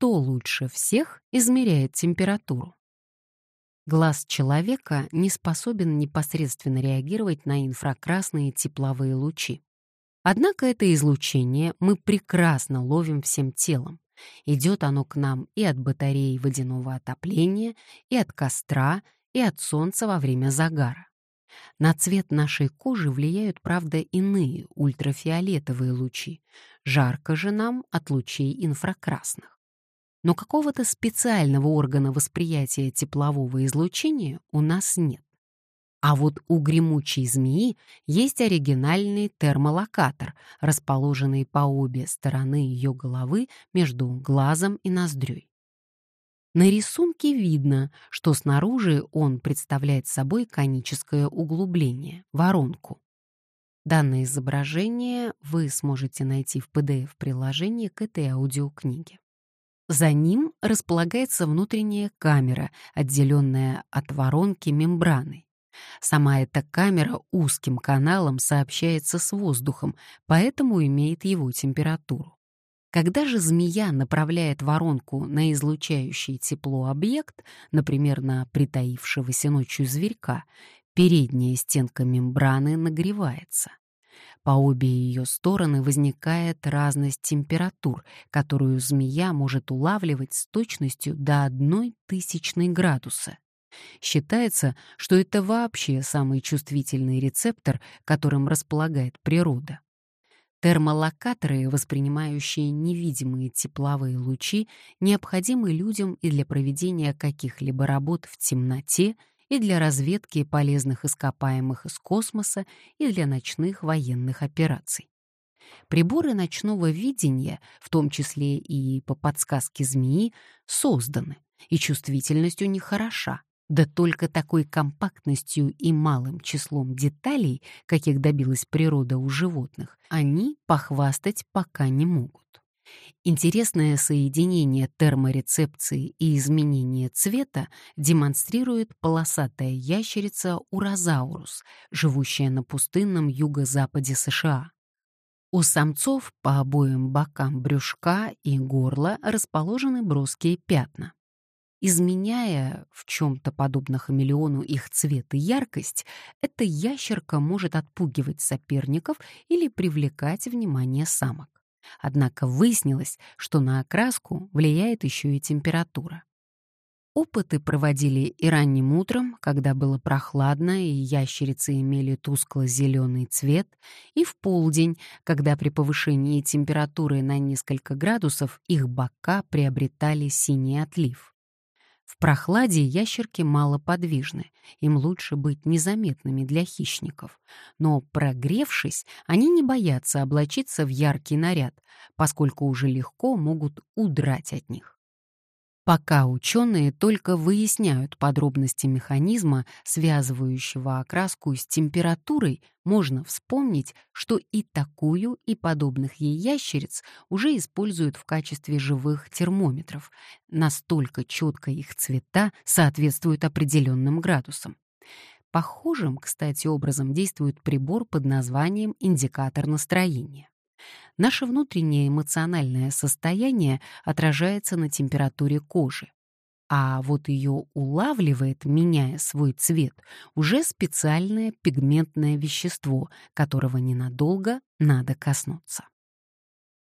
кто лучше всех измеряет температуру? Глаз человека не способен непосредственно реагировать на инфракрасные тепловые лучи. Однако это излучение мы прекрасно ловим всем телом. Идет оно к нам и от батареи водяного отопления, и от костра, и от солнца во время загара. На цвет нашей кожи влияют, правда, иные ультрафиолетовые лучи. Жарко же нам от лучей инфракрасных. Но какого-то специального органа восприятия теплового излучения у нас нет. А вот у гремучей змеи есть оригинальный термолокатор, расположенный по обе стороны ее головы между глазом и ноздрёй. На рисунке видно, что снаружи он представляет собой коническое углубление, воронку. Данное изображение вы сможете найти в PDF-приложении к этой аудиокниге. За ним располагается внутренняя камера, отделенная от воронки мембраной. Сама эта камера узким каналом сообщается с воздухом, поэтому имеет его температуру. Когда же змея направляет воронку на излучающий тепло объект, например, на притаившегося ночью зверька, передняя стенка мембраны нагревается. По обе ее стороны возникает разность температур, которую змея может улавливать с точностью до одной тысячной градуса. Считается, что это вообще самый чувствительный рецептор, которым располагает природа. Термолокаторы, воспринимающие невидимые тепловые лучи, необходимы людям и для проведения каких-либо работ в темноте, и для разведки полезных ископаемых из космоса, и для ночных военных операций. Приборы ночного видения, в том числе и по подсказке змеи, созданы, и чувствительность у них хороша, да только такой компактностью и малым числом деталей, каких добилась природа у животных, они похвастать пока не могут. Интересное соединение терморецепции и изменения цвета демонстрирует полосатая ящерица Уразаурус, живущая на пустынном юго-западе США. У самцов по обоим бокам брюшка и горла расположены броские пятна. Изменяя в чем-то подобно хамелеону их цвет и яркость, эта ящерка может отпугивать соперников или привлекать внимание самок. Однако выяснилось, что на окраску влияет еще и температура. Опыты проводили и ранним утром, когда было прохладно и ящерицы имели тускло-зеленый цвет, и в полдень, когда при повышении температуры на несколько градусов их бока приобретали синий отлив. В прохладе ящерки малоподвижны, им лучше быть незаметными для хищников. Но, прогревшись, они не боятся облачиться в яркий наряд, поскольку уже легко могут удрать от них. Пока ученые только выясняют подробности механизма, связывающего окраску с температурой, можно вспомнить, что и такую, и подобных ей ящериц уже используют в качестве живых термометров. Настолько четко их цвета соответствуют определенным градусам. Похожим, кстати, образом действует прибор под названием индикатор настроения. Наше внутреннее эмоциональное состояние отражается на температуре кожи, а вот ее улавливает, меняя свой цвет, уже специальное пигментное вещество, которого ненадолго надо коснуться.